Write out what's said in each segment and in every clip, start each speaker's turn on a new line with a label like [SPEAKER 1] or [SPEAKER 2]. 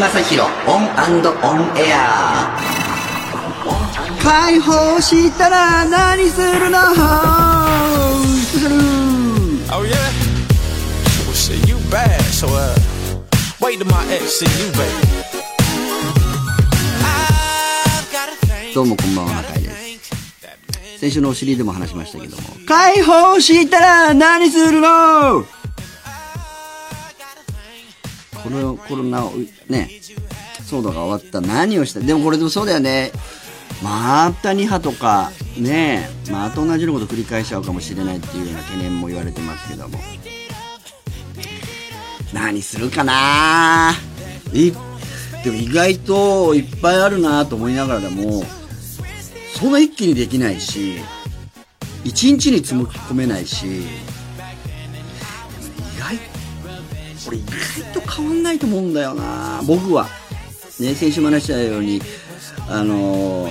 [SPEAKER 1] 正宏オンオンエア
[SPEAKER 2] 解放したら何するの？スペシャル
[SPEAKER 3] Oh yeah? Well shit, you bad, so uh wait till my ex see you baby. I've got a thing.
[SPEAKER 2] どうもこんばんは中井です先週のお尻でも話しましたけども解放したら何するの？このコロナをね騒動が終わった。何をした？でもこれでもそうだよね。また2波とかねまた同じようなこと繰り返しちゃうかもしれないっていうような懸念も言われてますけども。何するかな？でも意外といっぱいあるなと思いながらでもそんな一気にできないし一日に積み込めないしこれ意外と変わんないと思うんだよな。僕は。ね先週も話したようにあの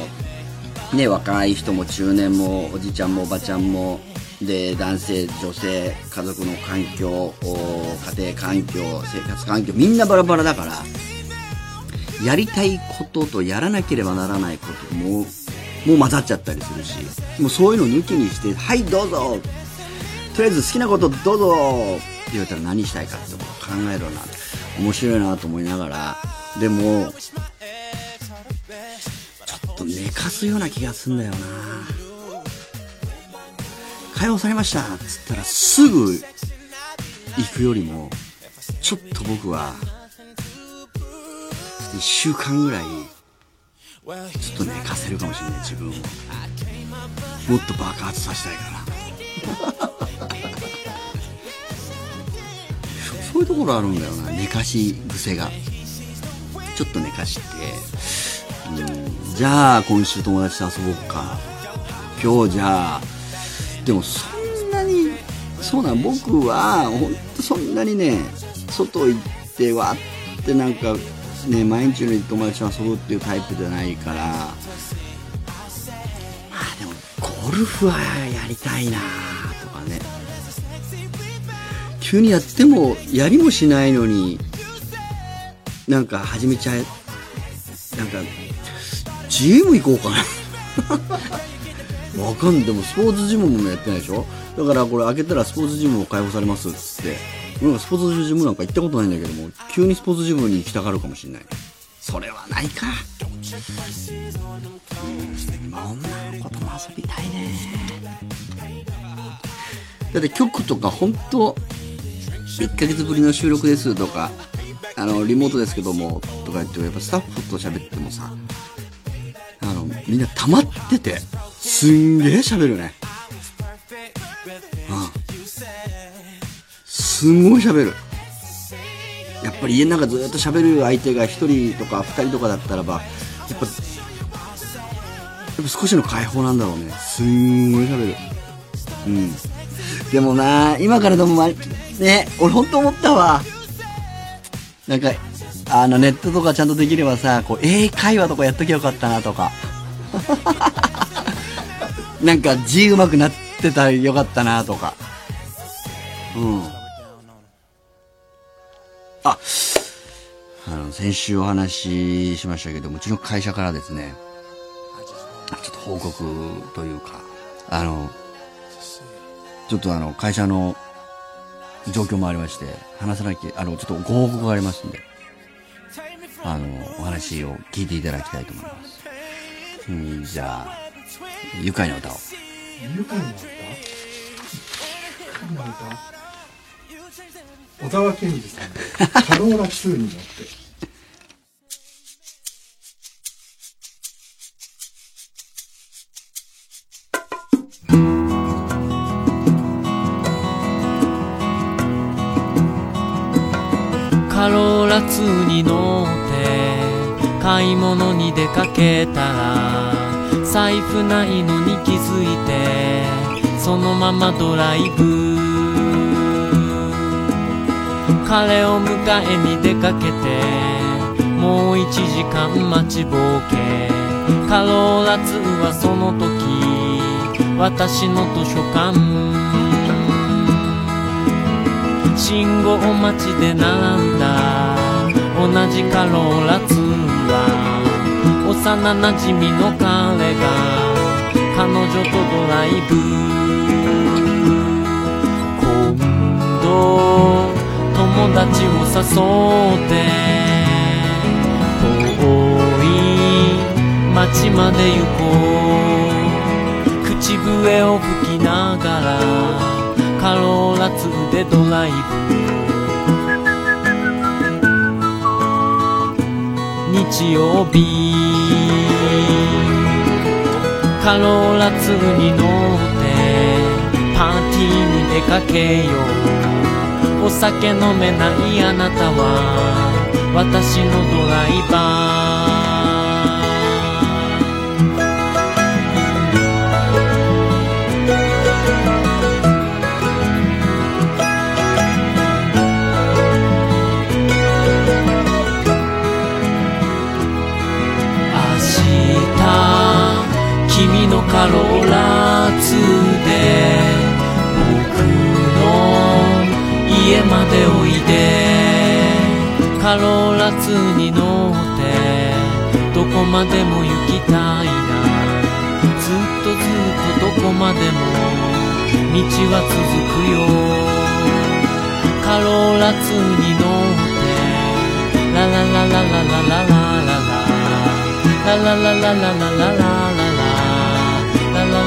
[SPEAKER 2] ね若い人も中年もおじちゃんもおばちゃんもで男性女性家族の環境家庭環境生活環境みんなバラバラだからやりたいこととやらなければならないことももう混ざっちゃったりするしもうそういうの抜きにして「はいどうぞ」とりあえず好きなことどうぞ。言われたら何したいかってことを考えるな面白いなと思いながらでもちょっと寝かすような気がすんだよな。解放されましたっつったらすぐ行くよりもちょっと僕は1週間ぐらいちょっと寝かせるかもしれない自分を。もっと爆発させたいから。そういうところあるんだよな。寝かし癖が。ちょっと寝かして。うん。じゃあ今週友達と遊ぼうか。今日じゃあ。でもそんなにそうなん僕は本当そんなにね外行ってわってなんかね毎日のように友達と遊ぶっていうタイプじゃないから。まあでもゴルフはやりたいなとかね。急にやってもやりもしないのになんか始めちゃえなんかジム行こうかな。わかんない。でもスポーツジムもやってないでしょ？だからこれ開けたらスポーツジムも開放されますっつって。なんかスポーツジムなんか行ったことないんだけども急にスポーツジムに行きたがるかもしれない。それはないか。うん女の子とも遊びたいね。だって局とか本当1ヶ月ぶりの収録ですとかあのリモートですけどもとか言ってやっぱスタッフと喋ってもさあのみんな溜まっててすんげえ喋るね。うん。すんごい喋る。やっぱり家の中ずっと喋る相手が1人とか2人とかだったらばやっぱやっぱ少しの解放なんだろうね。すんごい喋る。うん。でもな今からでもね。俺本当思ったわ。なんかあのネットとかちゃんとできればさこう英会話とかやっときゃよかったなとか。なんか字うまくなってたらよかったなとか。うん。ああの先週お話ししましたけどもうちの会社からですね。ちょっと報告というかあのちょっとあの会社の状況もありまして話さなきゃあのちょっとご報告がありますんであのお話を聞いていただきたいと思います、うん、じゃあ愉快な歌を。
[SPEAKER 4] 愉快な歌？愉快な歌？小沢健二さんのカローラ2に乗って。
[SPEAKER 5] カローラ2に乗って買い物に出かけたら財布ないのに気づいてそのままドライブ彼を迎えに出かけてもう1時間待ちぼうけカローラ2はその時私の図書館。信号待ちで並んだ同じカローラツは幼なじみの彼が彼女とドライブ。今度友達を誘って遠い街まで行こう口笛を吹きながらカローラ積んでドライブ日曜日カローラ積に乗ってパーティーに出かけようお酒飲めないあなたは私のドライバーカロラ2で僕の家までおいで。カローラ2に乗ってどこまでも行きたいな。ずっとずっとどこまでも道は続くよ。カローラ2に乗って。ラララララララララ。ララララララララ。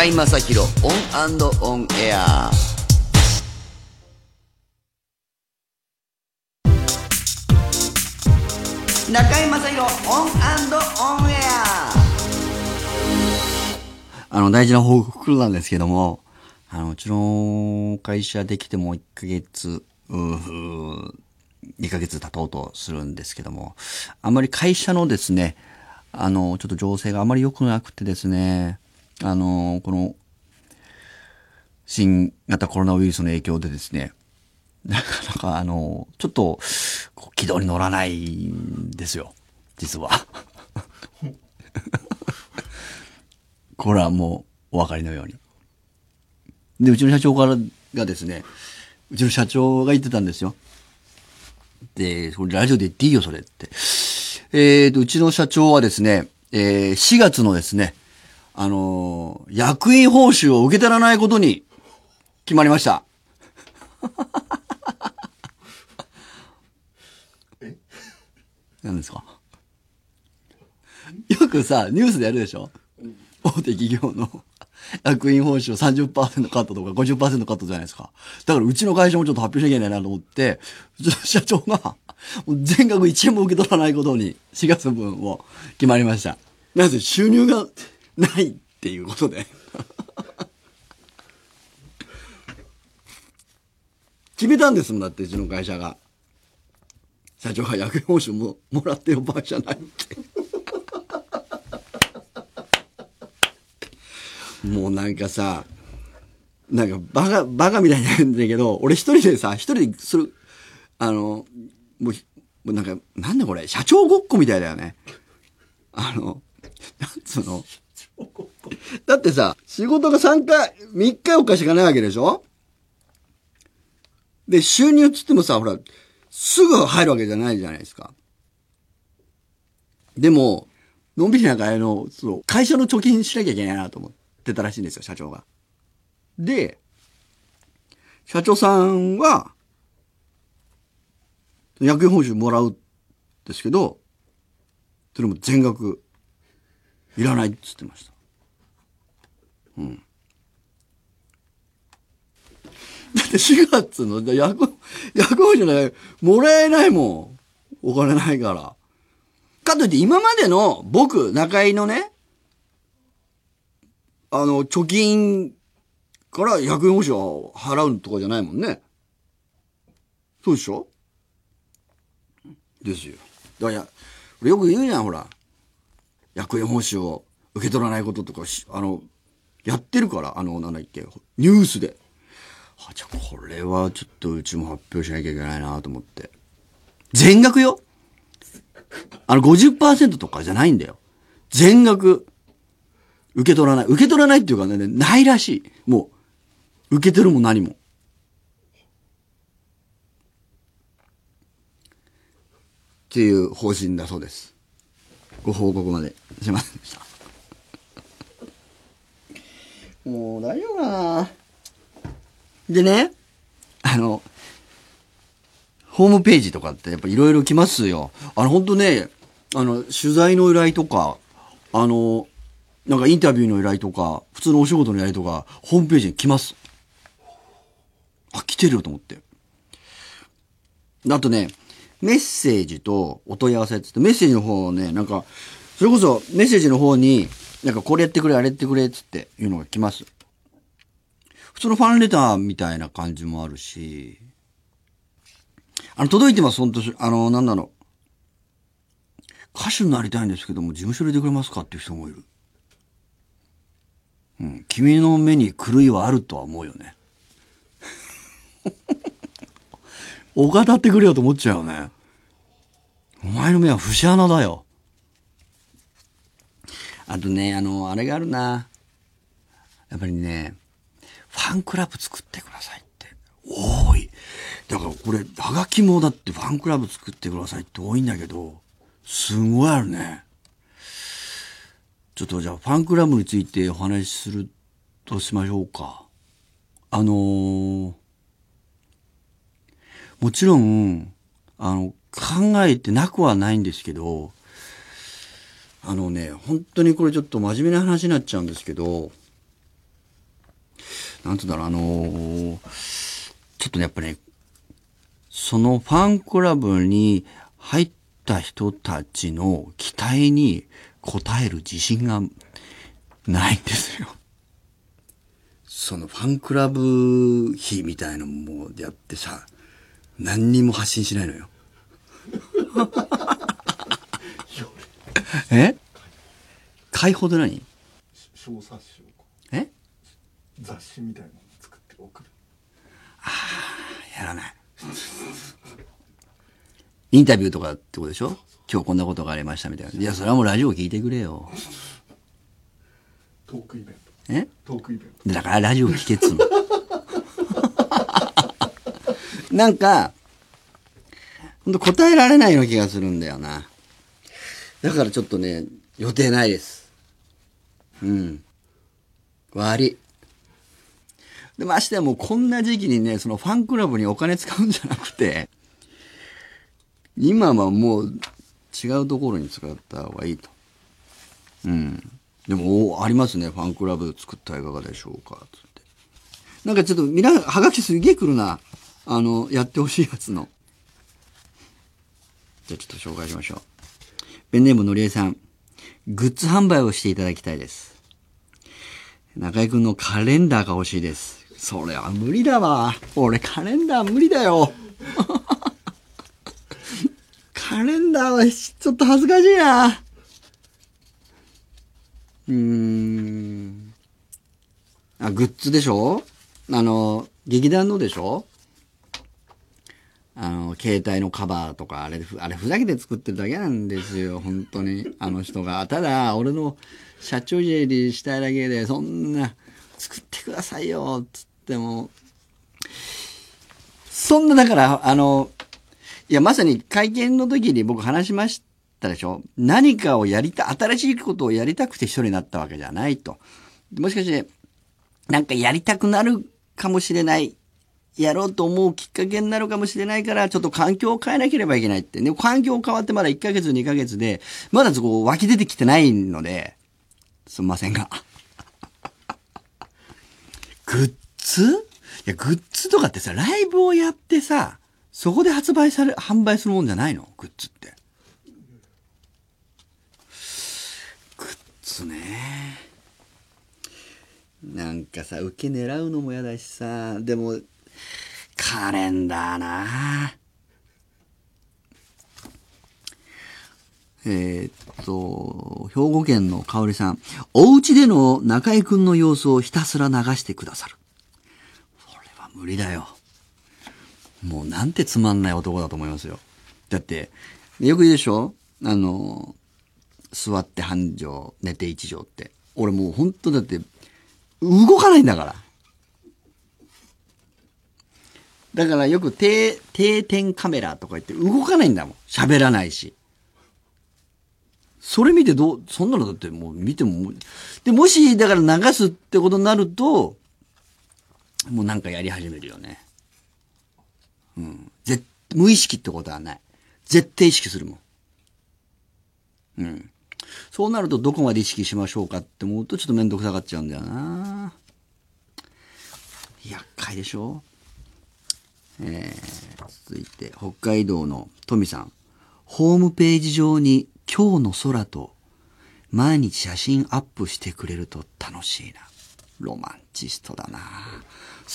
[SPEAKER 2] 中居正広オンオンエア。中居正広オンオンエア。あの大事な報告なんですけどもあのうちの会社できてもう1ヶ月うー2ヶ月経とうとするんですけどもあんまり会社のですねあのちょっと情勢があまり良くなくてですねあの、この、新型コロナウイルスの影響でですね、なかなかあの、ちょっと、軌道に乗らないんですよ。実は。これはもう、お分かりのように。で、うちの社長からがですね、うちの社長が言ってたんですよ。で、これラジオで言っていいよ、それって。えーと、うちの社長はですね、えー4月のですね、あのー役員報酬を受け取らないことに決まりました。何ですか？よくさ、ニュースでやるでしょ？大手企業の役員報酬を30%カットとか50%カットじゃないですか。だからうちの会社もちょっと発表しなきゃいけないなと思って、社長が全額1円も受け取らないことに4月分を決まりました。なぜ収入がないっていうことで。決めたんですもん、だってうちの会社が。社長が役員報酬ももらってる場合じゃないって。もうなんかさ、なんかバカ、バカみたいになるんだけど、俺一人でさ、一人でする、あの、もう、もうなんか、なんだこれ、社長ごっこみたいだよね。あの、なんつうの？だってさ、仕事が3回、3日4日しかないわけでしょ？で、収入っつってもさ、ほら、すぐ入るわけじゃないじゃないですか。でも、のんびりなんかあの、その、会社の貯金しなきゃいけないなと思ってたらしいんですよ、社長が。で、社長さんは、役員報酬もらうんですけど、それも全額、いらないって言ってました。だって4月の役、役報酬ね、もらえないもん。お金ないから。かといって今までの僕、中井のね、あの、貯金から役員報酬を払うとかじゃないもんね。そうでしょ？ですよ。だから、よく言うじゃん、ほら。役員報酬を受け取らないこととかし、あの、やってるから、あの、なんだっけ、ニュースで。あ、じゃこれはちょっとうちも発表しなきゃいけないなと思って。全額よあの50%とかじゃないんだよ。全額、受け取らない。受け取らないっていうかね、ないらしい。もう、受けてるも何も。っていう方針だそうです。ご報告までしませんでした。もう大丈夫かなでね、あの、ホームページとかってやっぱいろいろ来ますよ。あの、本当ね、あの、取材の依頼とか、あの、なんかインタビューの依頼とか、普通のお仕事の依頼とか、ホームページに来ます。あ、来てるよと思って。あとね、メッセージとお問い合わせって言って、メッセージの方をね、なんか、それこそメッセージの方に、なんかこれやってくれ、あれやってくれ、つっていうのが来ます。普通のファンレターみたいな感じもあるし、あの、届いてます、本当あの、なんだろう。歌手になりたいんですけども、事務所入れてくれますかっていう人もいる。うん。君の目に狂いはあるとは思うよね。お語ってくれよと思っちゃうよね。お前の目は節穴だよ。あとね、あの、あれがあるな。やっぱりね、ファンクラブ作ってくださいって。多い。だからこれ、はがきもだってファンクラブ作ってくださいって多いんだけど、すごいあるね。ちょっとじゃあ、ファンクラブについてお話しするとしましょうか。あのーもちろん、あの、考えてなくはないんですけど、あのね、本当にこれちょっと真面目な話になっちゃうんですけど、なんて言うんだろう、あのーちょっとね、やっぱね、そのファンクラブに入った人たちの期待に応える自信がないんですよ。そのファンクラブ費みたいなのもやってさ、何にも発信しないのよ。え？解放で何？
[SPEAKER 4] 小冊子をこ
[SPEAKER 2] え？
[SPEAKER 4] う雑誌みたいなのを作って送る
[SPEAKER 2] やらない。インタビューとかってことでしょ？今日こんなことがありましたみたいな。いや、それはもうラジオ聞いてくれよ。
[SPEAKER 4] トークイベン
[SPEAKER 2] え？
[SPEAKER 4] トトークイベント
[SPEAKER 2] だからラジオ聞けっつうの。なんか、ほんと答えられないような気がするんだよな。だからちょっとね、予定ないです。うん。悪い。で、ましてやもうこんな時期にね、そのファンクラブにお金使うんじゃなくて、今はもう違うところに使った方がいいと。うん。でも、おありますね。ファンクラブ作ったらいかがでしょうか。つって。なんかちょっと、みんな、はがきすげえ来るな。あの、やってほしいやつの。じゃあちょっと紹介しましょう。ペンネームのりえさん。グッズ販売をしていただきたいです。中井くんのカレンダーが欲しいです。それは無理だわ。俺カレンダー無理だよ。カレンダーはちょっと恥ずかしいな。うーん。あ、グッズでしょ？あの、劇団のでしょ？あの、携帯のカバーとか、あれ、ふあれふざけて作ってるだけなんですよ、本当に。あの人が。ただ、俺の社長いじりしたいだけで、そんな、作ってくださいよ、つっても、そんな、だから、あの、いや、まさに会見の時に僕話しましたでしょ何かをやりた、新しいことをやりたくて一人になったわけじゃないと。もしかして、なんかやりたくなるかもしれない。やろうと思うきっかけになるかもしれないから、ちょっと環境を変えなければいけないって。で環境変わってまだ1ヶ月、2ヶ月で、まだそこ湧き出てきてないので、すみませんが。グッズ？いや、グッズとかってさ、ライブをやってさ、そこで発売され、販売するもんじゃないの？グッズって。グッズね。なんかさ、受け狙うのも嫌だしさ、でも、カレンダーなえーっと、兵庫県の香織さん。お家での中居くんの様子をひたすら流してくださる。それは無理だよ。もうなんてつまんない男だと思いますよ。だって、よく言うでしょ？あの、座って半畳、寝て一畳って。俺もう本当だって、動かないんだから。だからよく定、定点カメラとか言って動かないんだもん。喋らないし。それ見てどう、そんなのだってもう見ても、で、もしだから流すってことになると、もうなんかやり始めるよね。うん。絶、無意識ってことはない。絶対意識するもん。うん。そうなるとどこまで意識しましょうかって思うとちょっとめんどくさがっちゃうんだよな。厄介でしょえー、続いて、北海道のトミさん。ホームページ上に今日の空と毎日写真アップしてくれると楽しいな。ロマンチストだな。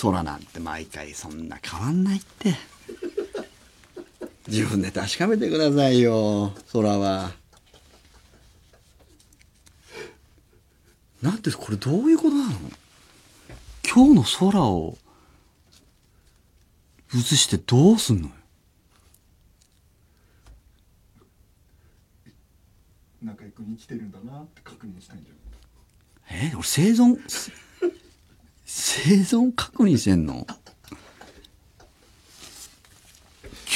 [SPEAKER 2] 空なんて毎回そんな変わんないって。自分で確かめてくださいよ、空は。なんて、これどういうことなの？今日の空を映してどうすんのよ？
[SPEAKER 4] 中居君に来てるんだなって確認したいんじゃん
[SPEAKER 2] え俺生存、生存確認してんの？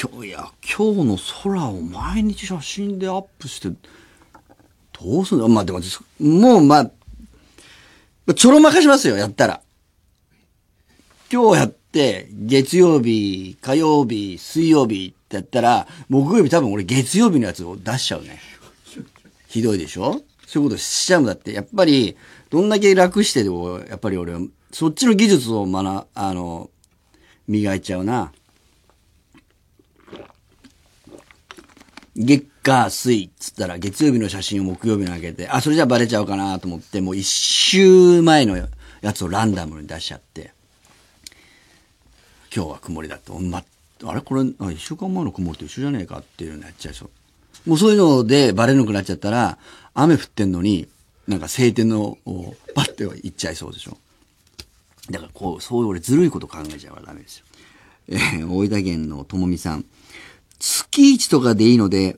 [SPEAKER 2] 今日いや、今日の空を毎日写真でアップして、どうすんの？まあでも、もうまあ、ちょろまかしますよ、やったら。今日や月曜日、火曜日、水曜日ってやったら、木曜日多分俺月曜日のやつを出しちゃうね。ひどいでしょ？そういうことしちゃうんだって。やっぱり、どんだけ楽してでも、やっぱり俺は、そっちの技術を学、あの、磨いちゃうな。月火水っつったら月曜日の写真を木曜日に上げて、あ、それじゃバレちゃうかなと思って、もう一週前のやつをランダムに出しちゃって、今日は曇りだと、ま、あれ？これ、一週間前の曇りと一緒じゃねえかっていうのやっちゃいそう。もうそういうのでバレなくなっちゃったら、雨降ってんのに、なんか晴天の、パッて行っちゃいそうでしょ。だからこう、そういう俺ずるいこと考えちゃうからダメですよ。えー大分県のともみさん。月1とかでいいので、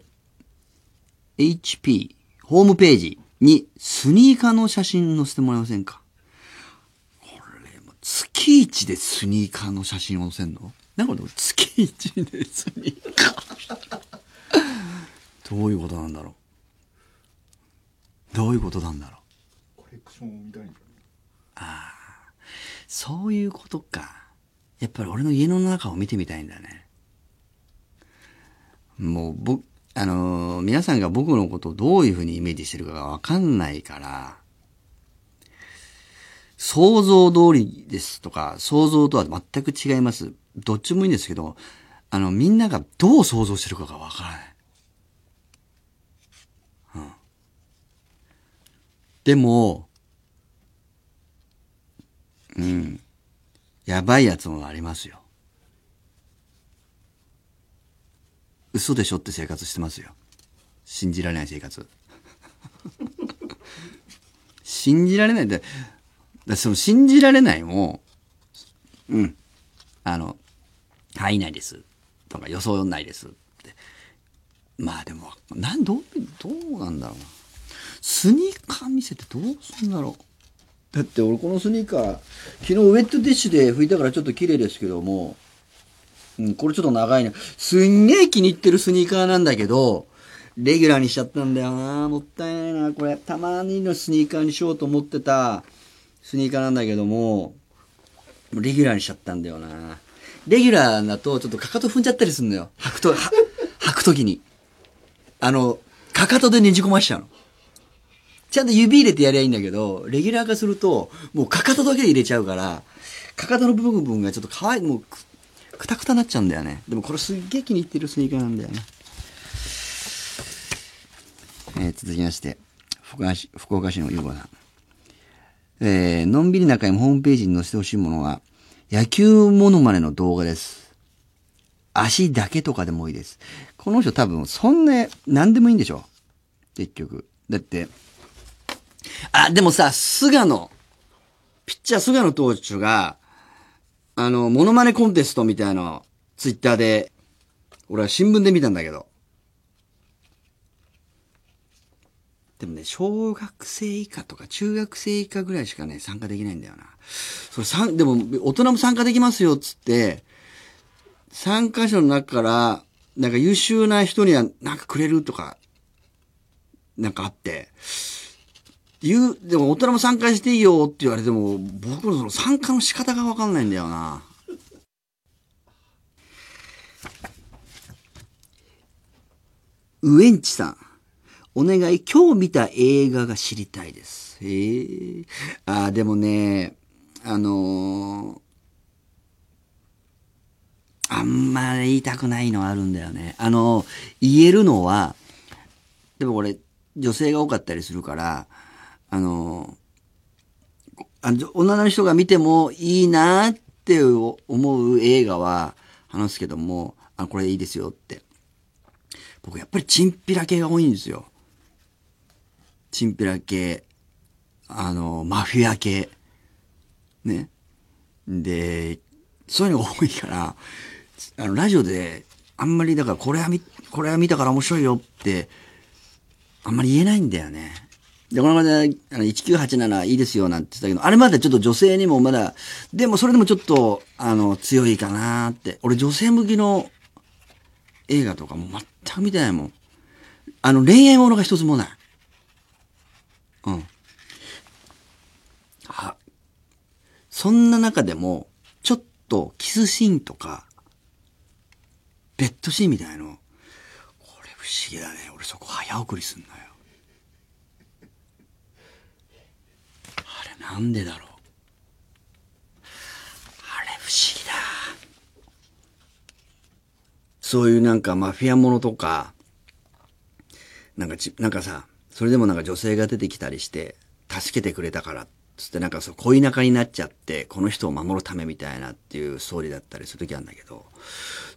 [SPEAKER 2] HP、ホームページにスニーカーの写真載せてもらえませんか？月1でスニーカーの写真を載せんの？なんかこれ月1でスニーカー。どういうことなんだろう？どういうことなんだろう？
[SPEAKER 4] コレクションを見たいんじ
[SPEAKER 2] そういうことか。やっぱり俺の家の中を見てみたいんだね。もう僕、あのー皆さんが僕のことをどういうふうにイメージしてるかがわかんないから、想像通りですとか、想像とは全く違います。どっちもいいんですけど、あの、みんながどう想像してるかがわからない。うん。でも、うん。やばいやつもありますよ。嘘でしょって生活してますよ。信じられない生活。信じられないって、その信じられないも、うん。あの、範囲内です。とか予想内ですって。まあでも、なん、どう、どうなんだろうな。スニーカー見せてどうすんだろう。だって俺このスニーカー、昨日ウェットティッシュで拭いたからちょっと綺麗ですけども、うん、これちょっと長いな。すんげえ気に入ってるスニーカーなんだけど、レギュラーにしちゃったんだよな。もったいないな。これ、たまにのスニーカーにしようと思ってたスニーカーなんだけども、レギュラーにしちゃったんだよな。レギュラーだとちょっとかかと踏んじゃったりするのよ。履くと、履くときに。あの、かかとでねじ込ましちゃうの。ちゃんと指入れてやりゃいいんだけど、レギュラー化すると、もうかかとだけで入れちゃうから、かかとの部分がちょっとかわいい、もうく、くたくたなっちゃうんだよね。でもこれすっげえ気に入ってるスニーカーなんだよね。えー続きまして、福岡市、福岡市のゆうこさん。えー、のんびり中にもホームページに載せてほしいものは、野球モノマネの動画です。足だけとかでもいいです。この人多分、そんな、何でもいいんでしょ結局。だって、あ、でもさ、菅野、ピッチャー菅野投手が、あの、モノマネコンテストみたいな、ツイッターで、俺は新聞で見たんだけど。でもね、小学生以下とか中学生以下ぐらいしかね、参加できないんだよな。それさん、でも、大人も参加できますよ、つって、参加者の中から、なんか優秀な人にはなんかくれるとか、なんかあって、言う、でも大人も参加していいよって言われても、僕のその参加の仕方がわかんないんだよな。ウエンチさん。お願い、今日見た映画が知りたいです。へえ。あー、でもね、あのーあんまり言いたくないのあるんだよね。あの、言えるのは、でもこれ、女性が多かったりするから、あの、あの女の人が見てもいいなって思う映画は話すけども、あ、これいいですよって。僕やっぱりチンピラ系が多いんですよ。チンピラ系、あの、マフィア系。ね。で、そういうのが多いから、あの、ラジオで、あんまり、だから、これは見、これは見たから面白いよって、あんまり言えないんだよね。で、この間、あの、1987いいですよなんて言ったけど、あれまだちょっと女性にもまだ、でもそれでもちょっと、あの、強いかなって。俺女性向きの映画とかも全く見てないもん。あの、恋愛ものが一つもない。うん。あ、そんな中でも、ちょっとキスシーンとか、ベッドシーンみたいの、これ不思議だね。俺そこ早送りすんのよ。あれなんでだろう。あれ不思議だ。そういうなんかマフィアものとか、なんかち、なんかさ、それでもなんか女性が出てきたりして、助けてくれたから、つってなんかそう恋仲になっちゃって、この人を守るためみたいなっていうストーリーだったりする時あるんだけど、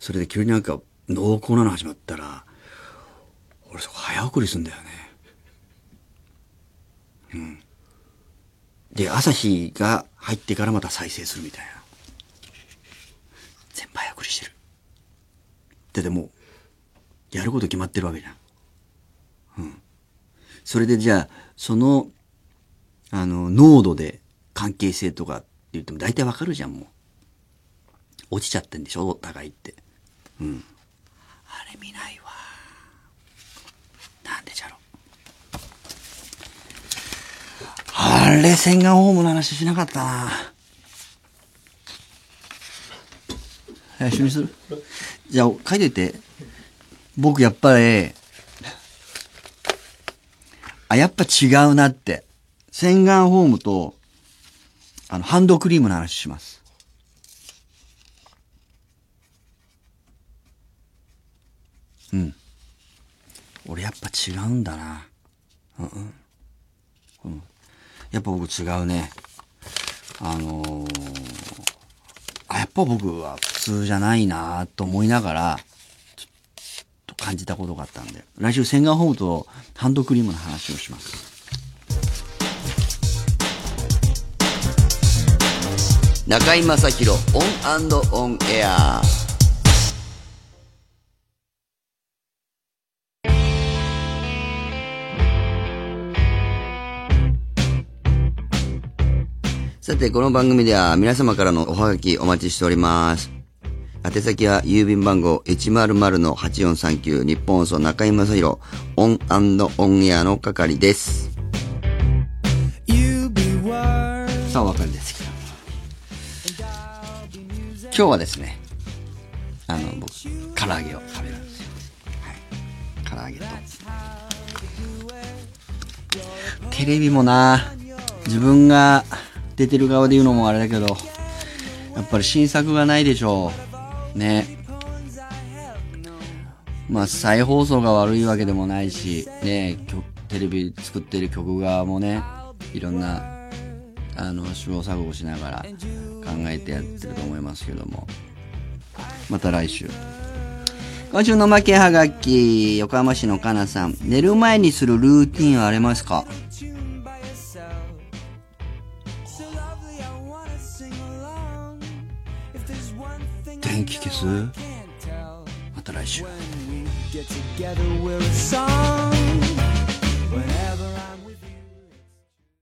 [SPEAKER 2] それで急になんか濃厚なの始まったら、俺そこ早送りすんだよね。うん。で、朝日が入ってからまた再生するみたいな。全部早送りしてる。だってもう、やること決まってるわけじゃ。ん。それでじゃあ、その、あの、濃度で関係性とかって言っても大体わかるじゃん、もう。落ちちゃってんでしょ、お互いって。うん。あれ見ないわ。なんでじゃろ。あれ、洗顔ホームの話しなかったな。一緒にする？じゃあ、書いといて。僕、やっぱり、あ、やっぱ違うなって。洗顔フォームと、あの、ハンドクリームの話します。うん。俺やっぱ違うんだな。うんうん。やっぱ僕違うね。あのー、あ、やっぱ僕は普通じゃないなと思いながら、感じたことがあったんで、来週洗顔フォームとハンドクリームの話をします。中居正広オンオンエアさて、この番組では皆様からのおはがきお待ちしております。宛先は郵便番号100-8439日本放送中居正広オンオンエアの係です。さあ、お別れですけど。今日はですね、あの、僕、唐揚げを食べるんですよ。はい。唐揚げと。テレビもな、自分が出てる側で言うのもあれだけど、やっぱり新作がないでしょう。ね。まあ、再放送が悪いわけでもないし、ね、テレビ作ってる曲側もね、いろんなあの試行錯誤しながら考えてやってると思いますけども。また来週。今週の負けはがき横浜市のかなさん。寝る前にするルーティンはありますか？元気消す？また来週。